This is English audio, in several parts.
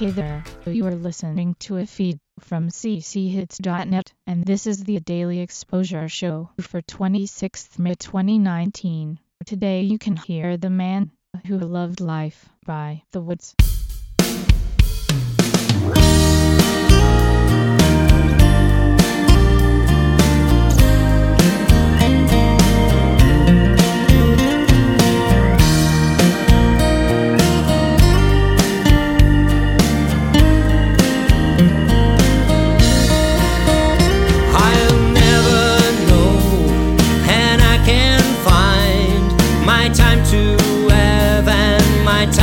Hey there, you are listening to a feed from cchits.net, and this is the Daily Exposure Show for 26th May 2019. Today you can hear The Man Who Loved Life by The Woods.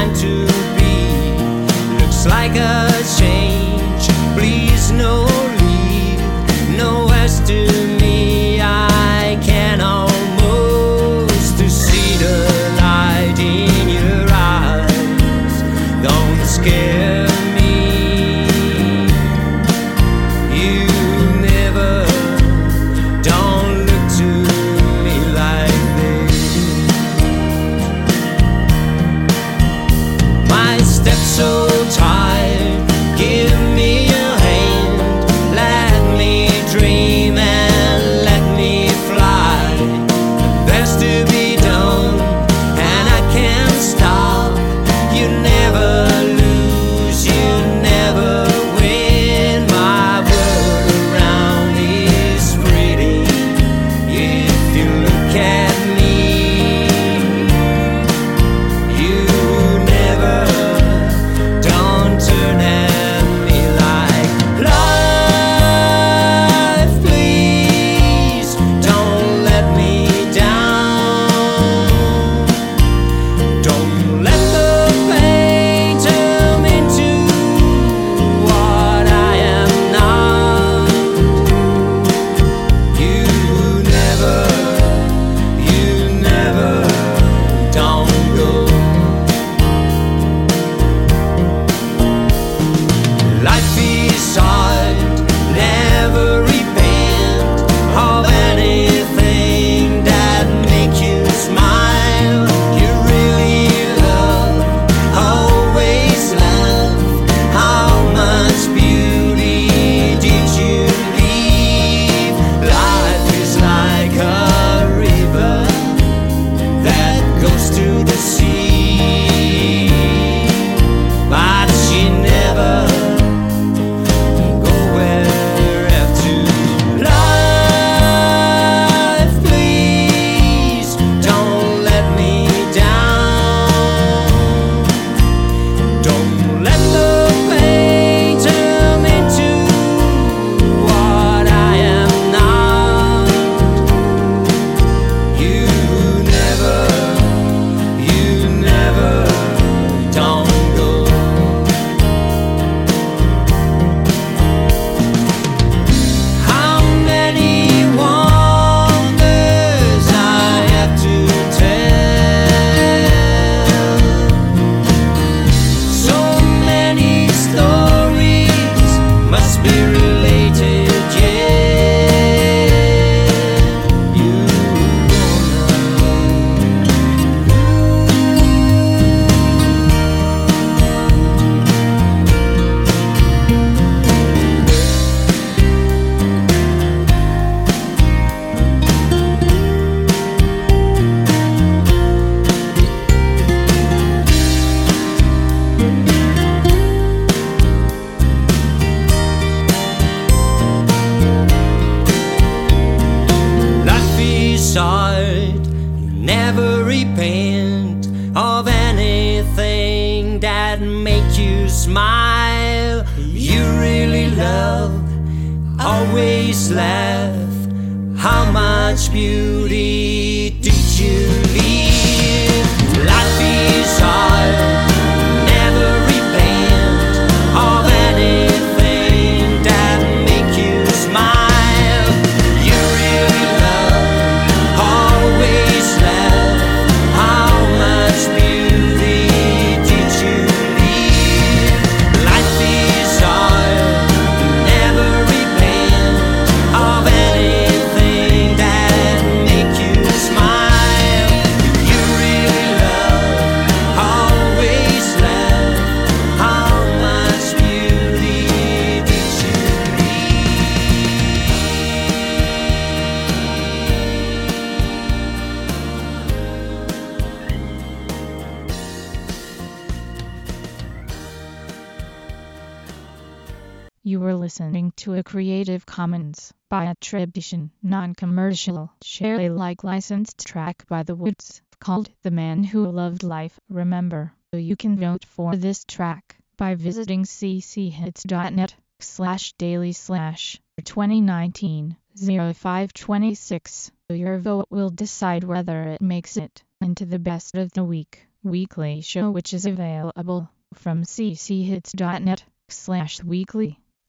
designed to be. Looks like a make you smile. You really love, always laugh. How much beauty did you leave? You were listening to a Creative Commons by attribution, non-commercial, share Alike licensed track by The Woods called The Man Who Loved Life. Remember, you can vote for this track by visiting cchits.net slash daily slash 2019 0526. Your vote will decide whether it makes it into the best of the week weekly show which is available from cchits.net slash weekly.